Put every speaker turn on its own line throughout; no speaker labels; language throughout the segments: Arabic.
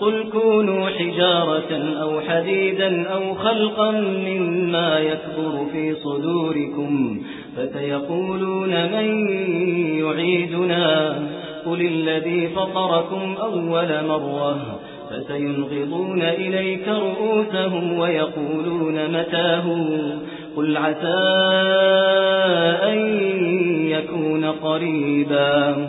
قل كونوا حجارة أو حديدا أو خلقا مما يكبر في صدوركم فسيقولون من يعيدنا قل الذي فطركم أول مرة فسينغضون إليك رؤوسهم ويقولون متاه قل عسى أن يكون قريبا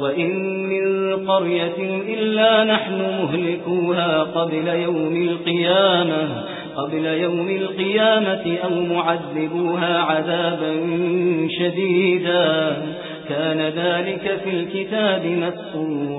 وإن من قرية إلا نحن مهلكوها قبل يوم القيامة قبل يوم القيامة أو معذبوها عذابا شديدا. كان ذلك في الكتاب مسطورا.